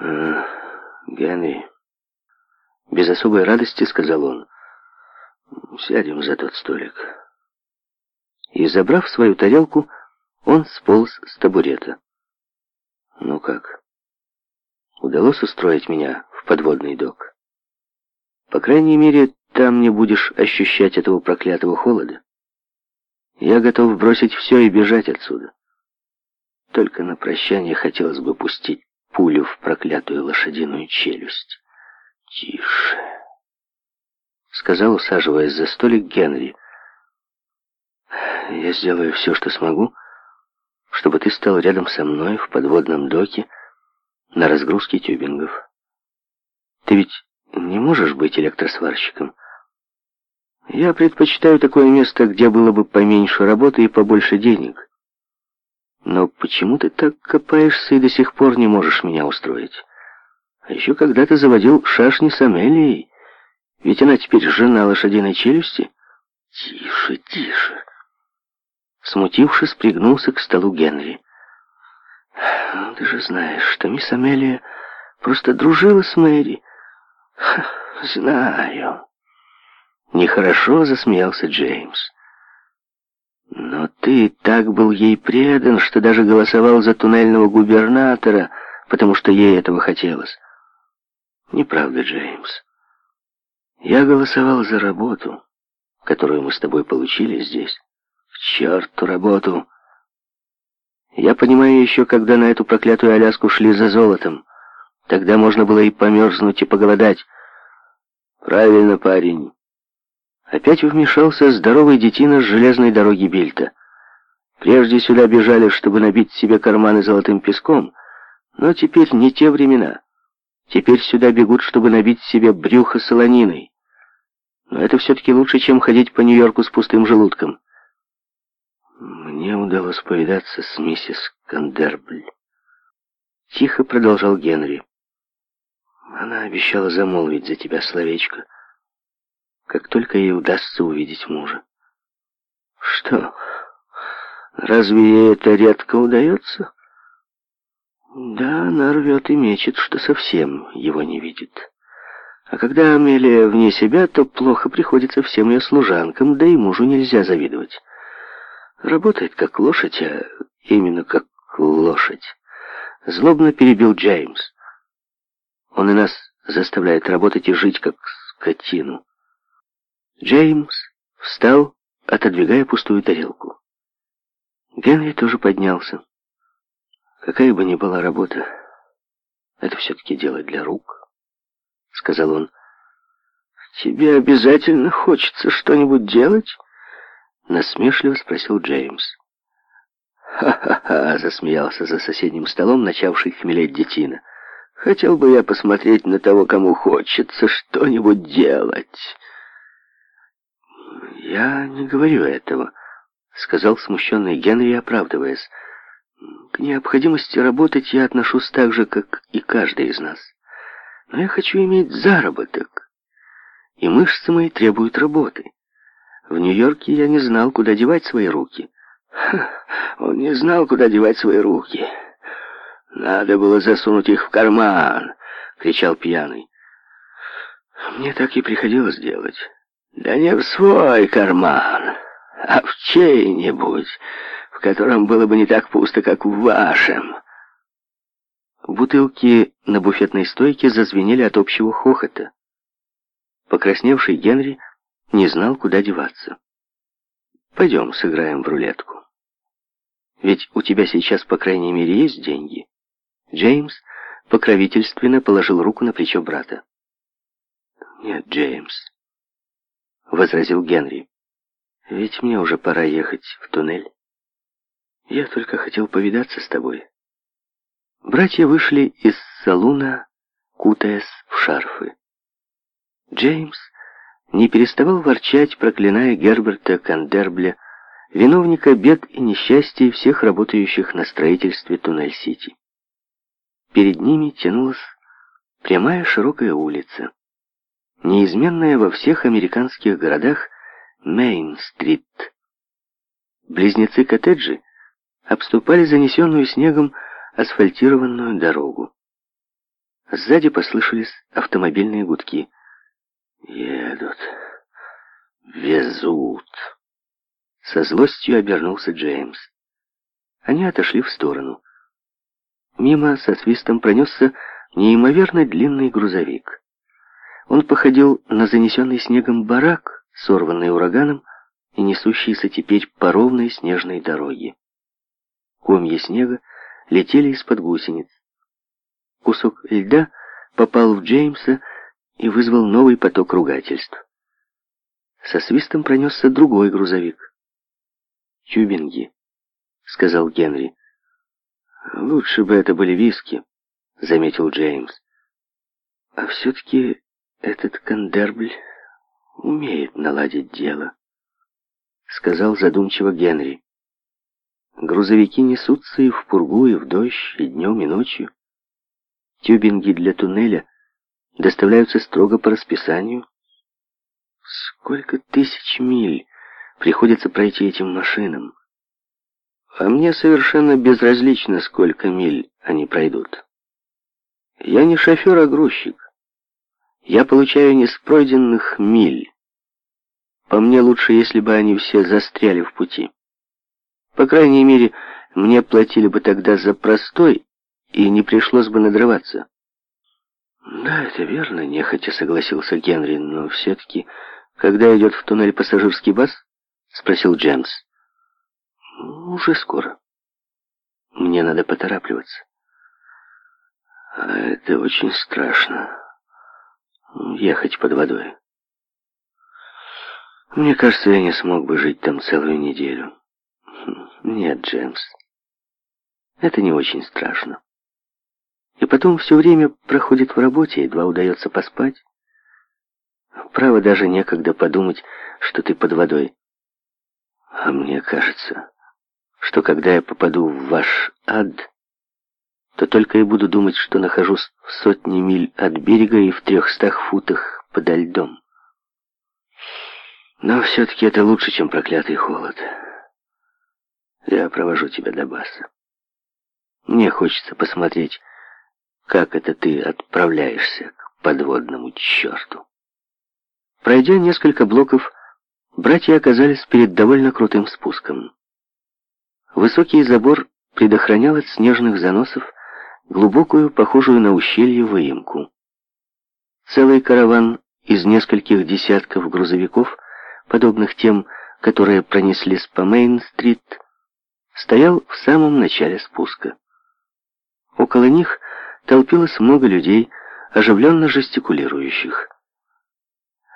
«Э, Генри...» Без особой радости сказал он. «Сядем за тот столик». И, забрав свою тарелку, он сполз с табурета. «Ну как? Удалось устроить меня в подводный док? По крайней мере, там не будешь ощущать этого проклятого холода. Я готов бросить все и бежать отсюда. Только на прощание хотелось бы пустить пулю в проклятую лошадиную челюсть. «Тише», — сказал, усаживаясь за столик Генри. «Я сделаю все, что смогу, чтобы ты стал рядом со мной в подводном доке на разгрузке тюбингов. Ты ведь не можешь быть электросварщиком?» Я предпочитаю такое место, где было бы поменьше работы и побольше денег. Но почему ты так копаешься и до сих пор не можешь меня устроить? А еще когда ты заводил шашни с Амелией, ведь она теперь жена лошадиной челюсти. Тише, тише. Смутившись, пригнулся к столу Генри. Ну, ты же знаешь, что мисс Амелия просто дружила с Мэри. Ха, знаю. Нехорошо засмеялся Джеймс. Но ты так был ей предан, что даже голосовал за туннельного губернатора, потому что ей этого хотелось. Неправда, Джеймс. Я голосовал за работу, которую мы с тобой получили здесь. в черту работу! Я понимаю еще, когда на эту проклятую Аляску шли за золотом. Тогда можно было и померзнуть, и поголодать. Правильно, парень. Опять вмешался здоровый детина с железной дороги Бельта. Прежде сюда бежали, чтобы набить себе карманы золотым песком, но теперь не те времена. Теперь сюда бегут, чтобы набить себе брюхо солониной. Но это все-таки лучше, чем ходить по Нью-Йорку с пустым желудком. Мне удалось повидаться с миссис Кандербль. Тихо продолжал Генри. Она обещала замолвить за тебя словечко — как только ей удастся увидеть мужа. Что, разве ей это редко удается? Да, она рвет и мечет, что совсем его не видит. А когда Амелия вне себя, то плохо приходится всем ее служанкам, да и мужу нельзя завидовать. Работает как лошадь, а именно как лошадь. Злобно перебил Джеймс. Он и нас заставляет работать и жить как скотину. Джеймс встал, отодвигая пустую тарелку. Генри тоже поднялся. Какая бы ни была работа, это все-таки дело для рук, сказал он. Тебе обязательно хочется что-нибудь делать? Насмешливо спросил Джеймс. «Ха-ха-ха!» — засмеялся за соседним столом, начавший хмелеть детина. «Хотел бы я посмотреть на того, кому хочется что-нибудь делать!» «Я не говорю этого», — сказал смущенный Генри, оправдываясь. «К необходимости работать я отношусь так же, как и каждый из нас. Но я хочу иметь заработок, и мышцы мои требуют работы. В Нью-Йорке я не знал, куда девать свои руки». Ха, он не знал, куда девать свои руки. Надо было засунуть их в карман, кричал пьяный. Мне так и приходилось делать. Да не в свой карман, а в чей-нибудь, в котором было бы не так пусто, как в вашем. Бутылки на буфетной стойке зазвенели от общего хохота. Покрасневший Генри не знал, куда деваться. «Пойдем сыграем в рулетку. Ведь у тебя сейчас, по крайней мере, есть деньги». Джеймс покровительственно положил руку на плечо брата. «Нет, Джеймс», — возразил Генри. «Ведь мне уже пора ехать в туннель. Я только хотел повидаться с тобой». Братья вышли из салуна, кутаясь в шарфы. Джеймс не переставал ворчать, проклиная Герберта Кандербля, виновника бед и несчастий всех работающих на строительстве Туннель-Сити. Перед ними тянулась прямая широкая улица неизменная во всех американских городах Мейн-стрит. Близнецы-коттеджи обступали занесенную снегом асфальтированную дорогу. Сзади послышались автомобильные гудки. «Едут, везут». Со злостью обернулся Джеймс. Они отошли в сторону. Мимо со свистом пронесся неимоверно длинный грузовик. Он походил на занесенный снегом барак, сорванный ураганом и несущийся теперь по ровной снежной дороге. Комья снега летели из-под гусениц. Кусок льда попал в Джеймса и вызвал новый поток ругательств. Со свистом пронесся другой грузовик. «Тюбинги», — сказал Генри. «Лучше бы это были виски», — заметил Джеймс. «А все-таки этот Кандербль умеет наладить дело, сказал задумчиво Генри. Грузовики несутся и в пургу, и в дождь, и днем, и ночью. Тюбинги для туннеля доставляются строго по расписанию. Сколько тысяч миль приходится пройти этим машинам? А мне совершенно безразлично, сколько миль они пройдут. Я не шофер, а грузчик я получаю не миль. По мне лучше, если бы они все застряли в пути. По крайней мере, мне платили бы тогда за простой, и не пришлось бы надрываться. Да, это верно, нехотя согласился Генри, но все-таки, когда идет в туннель пассажирский бас? Спросил Джемс. Уже скоро. Мне надо поторапливаться. А это очень страшно ехать под водой. Мне кажется, я не смог бы жить там целую неделю. Хм, нет, Джеймс, это не очень страшно. И потом все время проходит в работе, едва удается поспать. Право, даже некогда подумать, что ты под водой. А мне кажется, что когда я попаду в ваш ад, то только и буду думать, что нахожусь в сотне миль от берега и в трехстах футах подо льдом. Но все-таки это лучше, чем проклятый холод. Я провожу тебя до баса. Мне хочется посмотреть, как это ты отправляешься к подводному черту. Пройдя несколько блоков, братья оказались перед довольно крутым спуском. Высокий забор предохранял от снежных заносов глубокую, похожую на ущелье, выемку. Целый караван из нескольких десятков грузовиков, подобных тем, которые пронеслись по Мейн-стрит, стоял в самом начале спуска. Около них толпилось много людей, оживленно жестикулирующих.